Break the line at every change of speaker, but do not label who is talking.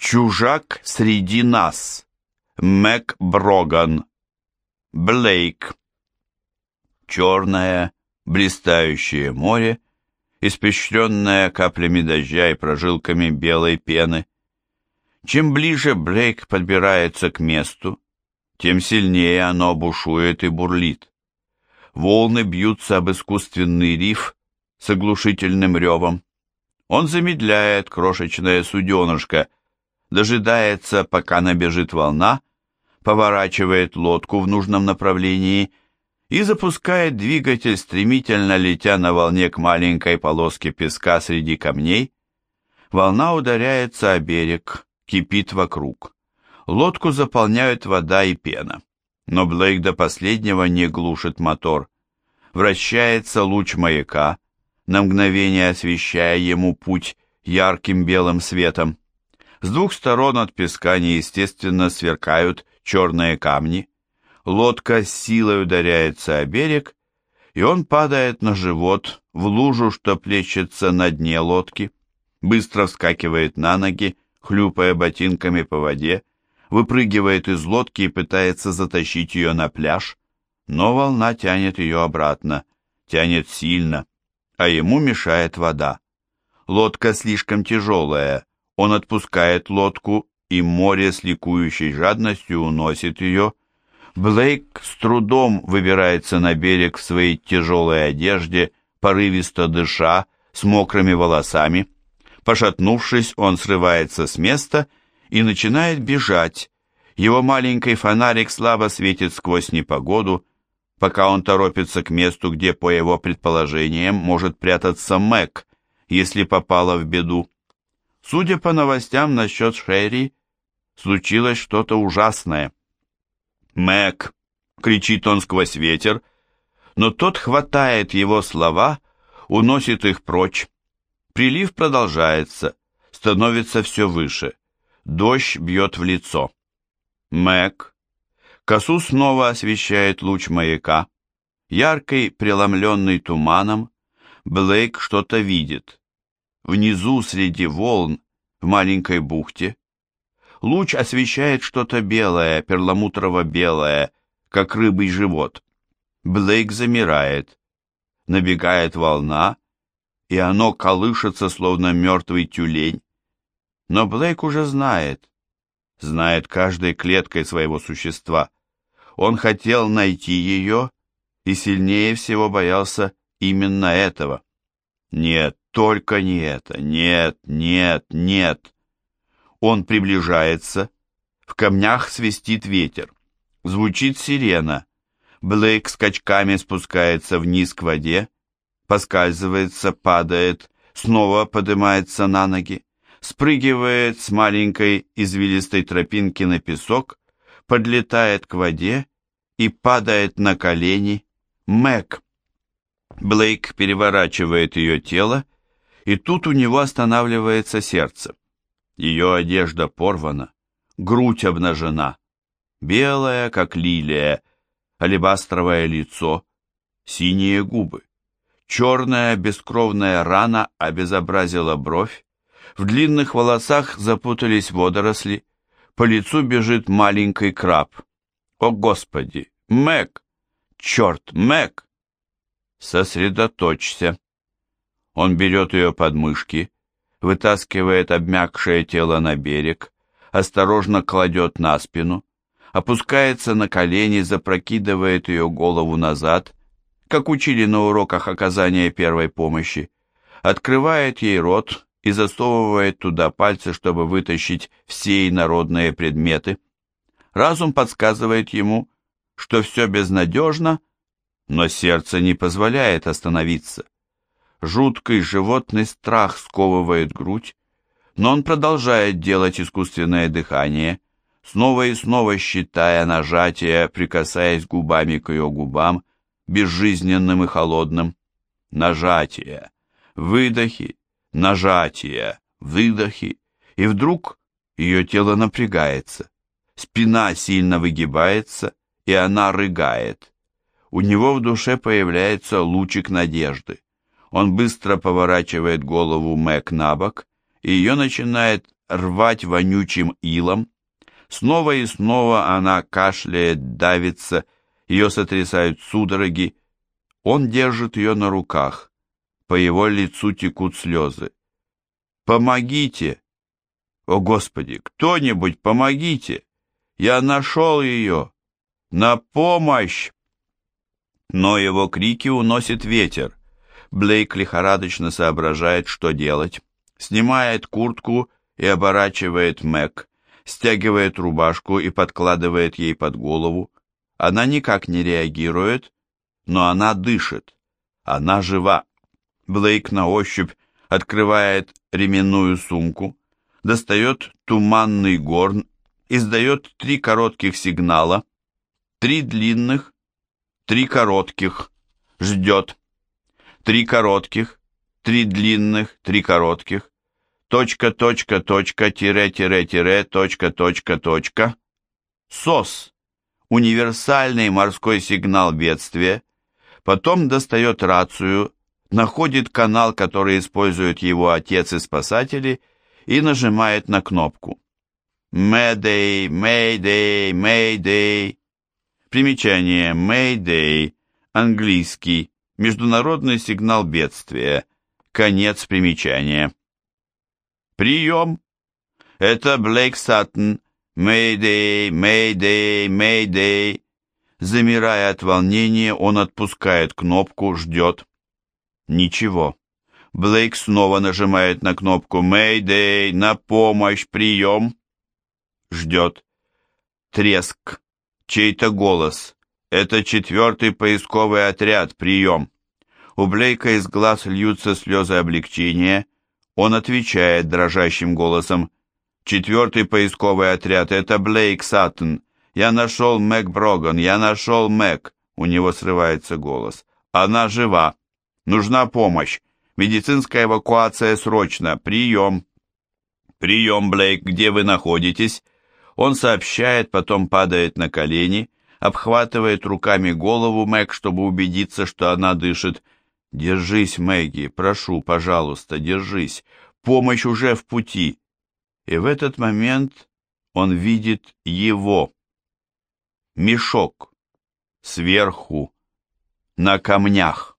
Чужак среди нас. Мэг Броган. Блейк. Черное, блистающее море, испещренное каплями дождя и прожилками белой пены. Чем ближе Блейк подбирается к месту, тем сильнее оно бушует и бурлит. Волны бьются об искусственный риф с оглушительным ревом. Он замедляет крошечное суденышко, дожидается, пока набежит волна, поворачивает лодку в нужном направлении и запускает двигатель, стремительно летя на волне к маленькой полоске песка среди камней. Волна ударяется о берег, кипит вокруг. Лодку заполняют вода и пена. Но Блейк до последнего не глушит мотор. Вращается луч маяка, на мгновение освещая ему путь ярким белым светом. С двух сторон от песка неестественно сверкают черные камни. Лодка с силой ударяется о берег, и он падает на живот в лужу, что плещется на дне лодки. Быстро вскакивает на ноги, хлюпая ботинками по воде, выпрыгивает из лодки и пытается затащить ее на пляж, но волна тянет ее обратно, тянет сильно, а ему мешает вода. Лодка слишком тяжелая, он отпускает лодку, и море с ликующей жадностью уносит ее. Блейк с трудом выбирается на берег в своей тяжелой одежде, порывисто дыша, с мокрыми волосами. Пошатнувшись, он срывается с места и начинает бежать. Его маленький фонарик слабо светит сквозь непогоду, пока он торопится к месту, где, по его предположениям, может прятаться Мэг, если попала в беду. Судя по новостям насчет Шерри, случилось что-то ужасное. «Мэг!» — кричит он сквозь ветер, но тот хватает его слова, уносит их прочь. Прилив продолжается, становится все выше. Дождь бьет в лицо. Мэг. Косу снова освещает луч маяка. Яркий, преломленный туманом, Блейк что-то видит. Внизу, среди волн, в маленькой бухте. Луч освещает что-то белое, перламутрово-белое, как рыбий живот. Блейк замирает. Набегает волна, и оно колышется, словно мертвый тюлень. Но Блейк уже знает, знает каждой клеткой своего существа. Он хотел найти ее и сильнее всего боялся именно этого. Нет, только не это, нет, нет, нет. Он приближается, в камнях свистит ветер, звучит сирена. Блейк скачками спускается вниз к воде, поскальзывается, падает, снова поднимается на ноги, спрыгивает с маленькой извилистой тропинки на песок, подлетает к воде и падает на колени. Мэг. Блейк переворачивает ее тело, и тут у него останавливается сердце. Ее одежда порвана, грудь обнажена, белая, как лилия, алебастровое лицо, синие губы. Черная бескровная рана обезобразила бровь, в длинных волосах запутались водоросли, по лицу бежит маленький краб. О, Господи! Мэг! Черт, Мэг! Сосредоточься. Он берет ее под мышки, вытаскивает обмякшее тело на берег, осторожно кладет на спину, опускается на колени, запрокидывает ее голову назад как учили на уроках оказания первой помощи, открывает ей рот и засовывает туда пальцы, чтобы вытащить все инородные предметы. Разум подсказывает ему, что все безнадежно, но сердце не позволяет остановиться. Жуткий животный страх сковывает грудь, но он продолжает делать искусственное дыхание, снова и снова считая нажатия, прикасаясь губами к ее губам, безжизненным и холодным. Нажатие, выдохи, нажатие, выдохи, и вдруг ее тело напрягается, спина сильно выгибается, и она рыгает. У него в душе появляется лучик надежды. Он быстро поворачивает голову Мэг на бок, и ее начинает рвать вонючим илом. Снова и снова она кашляет, давится, ее сотрясают судороги. Он держит ее на руках. По его лицу текут слезы. «Помогите!» «О, Господи, кто-нибудь помогите! Я нашел ее! На помощь!» Но его крики уносит ветер. Блейк лихорадочно соображает, что делать. Снимает куртку и оборачивает Мэг, стягивает рубашку и подкладывает ей под голову. Она никак не реагирует, но она дышит. Она жива. Блейк на ощупь открывает ременную сумку, достает туманный горн, издает три коротких сигнала, три длинных, три коротких, ждет, три коротких, три длинных, три коротких, точка, точка, точка, тире, тире, тире, точка, точка, точка, СОС, универсальный морской сигнал бедствия, потом достает рацию, находит канал, который используют его отец и спасатели, и нажимает на кнопку. Мэйдэй, Мэйдэй, Мэйдэй. Примечание Мэйдэй, английский, международный сигнал бедствия. Конец примечания. Прием. Это Блейк Саттон. Мэйдэй, Мэйдэй, Мэйдэй. Замирая от волнения, он отпускает кнопку, ждет. Ничего. Блейк снова нажимает на кнопку «Мэйдэй! На помощь! Прием!» Ждет. Треск. Чей-то голос. Это четвертый поисковый отряд. Прием. У Блейка из глаз льются слезы облегчения. Он отвечает дрожащим голосом. «Четвертый поисковый отряд. Это Блейк Саттон. Я нашел Мэг Броган. Я нашел Мэг». У него срывается голос. «Она жива. Нужна помощь. Медицинская эвакуация срочно. Прием. Прием, Блейк, где вы находитесь? Он сообщает, потом падает на колени, обхватывает руками голову Мэг, чтобы убедиться, что она дышит. «Держись, Мэгги, прошу, пожалуйста, держись. Помощь уже в пути». И в этот момент он видит его. Мешок. Сверху. На камнях.